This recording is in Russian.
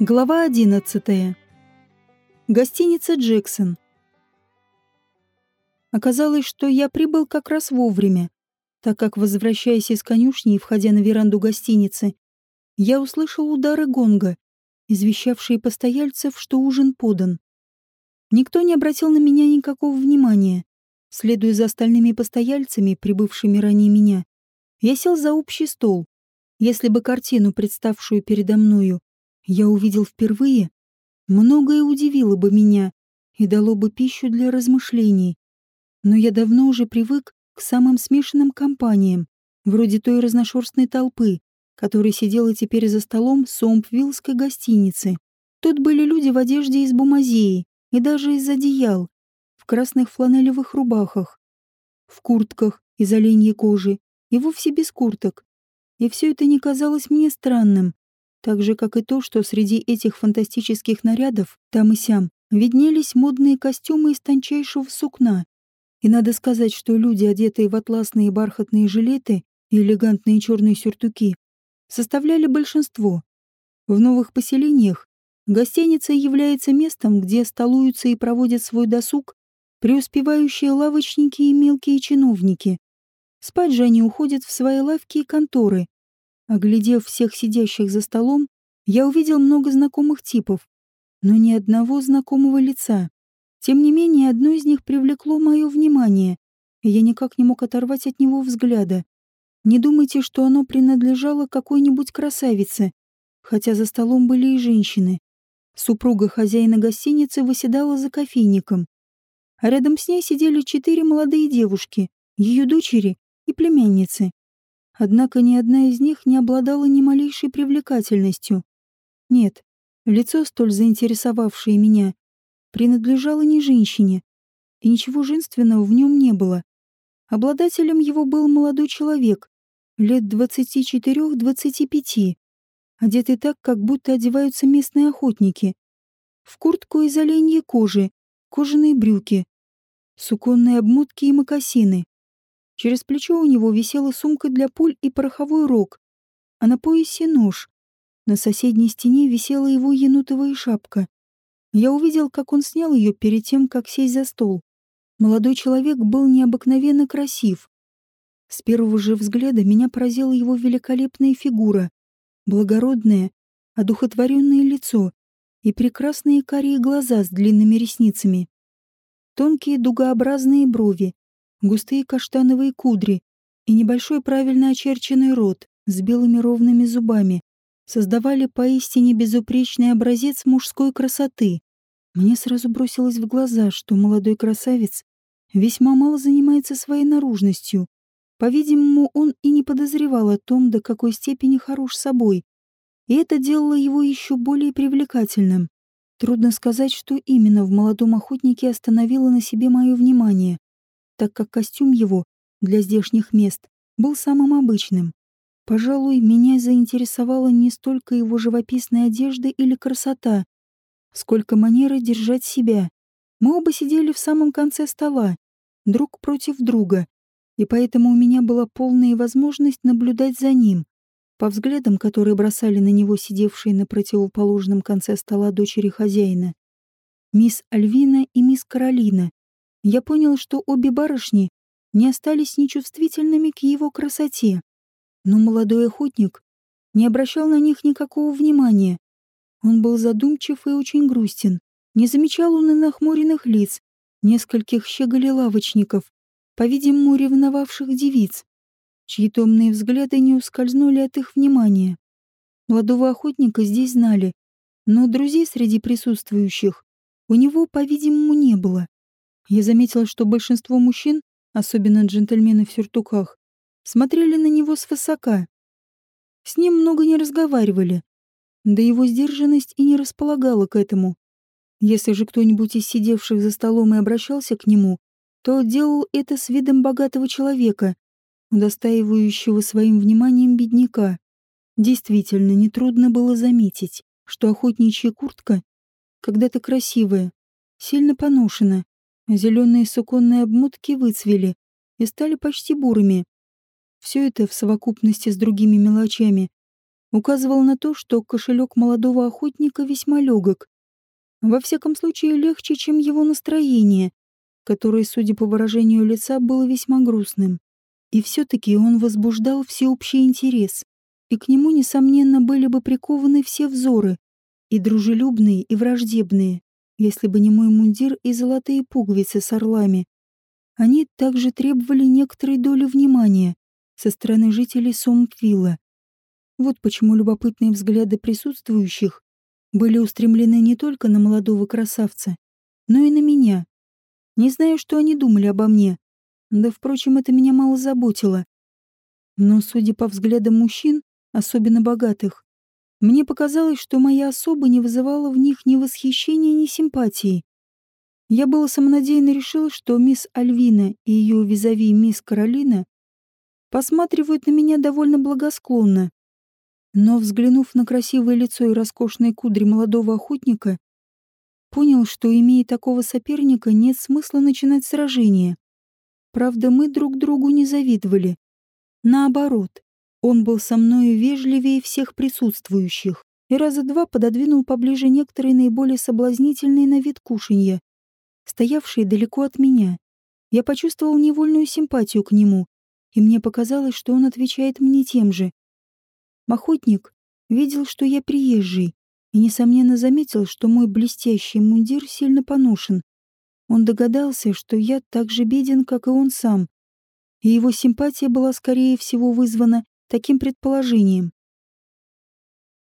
Глава 11. Гостиница «Джексон». Оказалось, что я прибыл как раз вовремя, так как, возвращаясь из конюшни и входя на веранду гостиницы, я услышал удары гонга, извещавшие постояльцев, что ужин подан. Никто не обратил на меня никакого внимания. Следуя за остальными постояльцами, прибывшими ранее меня, я сел за общий стол. Если бы картину, представшую передо мною, я увидел впервые, многое удивило бы меня и дало бы пищу для размышлений. Но я давно уже привык к самым смешанным компаниям, вроде той разношерстной толпы, которая сидела теперь за столом Сомпвиллской гостиницы. Тут были люди в одежде из бумазеи и даже из одеял, в красных фланелевых рубахах, в куртках из оленьей кожи и вовсе без курток. И все это не казалось мне странным, так же, как и то, что среди этих фантастических нарядов, там и сям, виднелись модные костюмы из тончайшего сукна. И надо сказать, что люди, одетые в атласные бархатные жилеты и элегантные черные сюртуки, составляли большинство. В новых поселениях гостиница является местом, где столуются и проводят свой досуг преуспевающие лавочники и мелкие чиновники. Спать же они уходят в свои лавки и конторы, Оглядев всех сидящих за столом, я увидел много знакомых типов, но ни одного знакомого лица. Тем не менее, одно из них привлекло мое внимание, и я никак не мог оторвать от него взгляда. Не думайте, что оно принадлежало какой-нибудь красавице, хотя за столом были и женщины. Супруга хозяина гостиницы выседала за кофейником, а рядом с ней сидели четыре молодые девушки, ее дочери и племянницы. Однако ни одна из них не обладала ни малейшей привлекательностью. Нет, лицо, столь заинтересовавшее меня, принадлежало не женщине, и ничего женственного в нем не было. Обладателем его был молодой человек, лет двадцати четырех-двадцати пяти, одетый так, как будто одеваются местные охотники. В куртку из оленьей кожи, кожаные брюки, суконные обмотки и мокасины. Через плечо у него висела сумка для пуль и пороховой рог, а на поясе нож. На соседней стене висела его енотовая шапка. Я увидел, как он снял ее перед тем, как сесть за стол. Молодой человек был необыкновенно красив. С первого же взгляда меня поразила его великолепная фигура, благородное, одухотворенное лицо и прекрасные карие глаза с длинными ресницами. Тонкие дугообразные брови, густые каштановые кудри и небольшой правильно очерченный рот с белыми ровными зубами создавали поистине безупречный образец мужской красоты. Мне сразу бросилось в глаза, что молодой красавец весьма мало занимается своей наружностью. По-видимому, он и не подозревал о том, до какой степени хорош собой. И это делало его еще более привлекательным. Трудно сказать, что именно в молодом охотнике остановило на себе мое внимание так как костюм его для здешних мест был самым обычным. Пожалуй, меня заинтересовала не столько его живописная одежда или красота, сколько манера держать себя. Мы оба сидели в самом конце стола, друг против друга, и поэтому у меня была полная возможность наблюдать за ним, по взглядам, которые бросали на него сидевшие на противоположном конце стола дочери хозяина. Мисс Альвина и мисс Каролина я понял, что обе барышни не остались нечувствительными к его красоте. Но молодой охотник не обращал на них никакого внимания. Он был задумчив и очень грустен. Не замечал он и нахмуренных лиц, нескольких щеголей-лавочников, по-видимому, ревновавших девиц, чьи томные взгляды не ускользнули от их внимания. Молодого охотника здесь знали, но друзей среди присутствующих у него, по-видимому, не было. Я заметила, что большинство мужчин, особенно джентльмены в сюртуках, смотрели на него свысока. С ним много не разговаривали, да его сдержанность и не располагала к этому. Если же кто-нибудь из сидевших за столом и обращался к нему, то делал это с видом богатого человека, удостаивающего своим вниманием бедняка. Действительно, нетрудно было заметить, что охотничья куртка когда-то красивая, сильно поношена, Зеленые суконные обмотки выцвели и стали почти бурыми. Все это в совокупности с другими мелочами указывал на то, что кошелек молодого охотника весьма легок. Во всяком случае, легче, чем его настроение, которое, судя по выражению лица, было весьма грустным. И все-таки он возбуждал всеобщий интерес, и к нему, несомненно, были бы прикованы все взоры, и дружелюбные, и враждебные, если бы не мой мундир и золотые пуговицы с орлами. Они также требовали некоторой доли внимания со стороны жителей Сомпвилла. Вот почему любопытные взгляды присутствующих были устремлены не только на молодого красавца, но и на меня. Не знаю, что они думали обо мне, да, впрочем, это меня мало заботило. Но, судя по взглядам мужчин, особенно богатых, мне показалось, что моя особа не вызывала в них ни восхищения, ни симпатии. Я было самонадеянно решил, что мисс Альвина и ее визави мисс Каролина посматривают на меня довольно благосклонно. Но, взглянув на красивое лицо и роскошные кудри молодого охотника, понял, что, имея такого соперника, нет смысла начинать сражение. Правда, мы друг другу не завидовали. Наоборот, он был со мною вежливее всех присутствующих и раза два пододвинул поближе некоторые наиболее соблазнительные на вид кушанья, стоявшие далеко от меня. Я почувствовал невольную симпатию к нему, и мне показалось, что он отвечает мне тем же. Охотник видел, что я приезжий, и, несомненно, заметил, что мой блестящий мундир сильно поношен, он догадался, что я так же беден, как и он сам, и его симпатия была, скорее всего, вызвана таким предположением.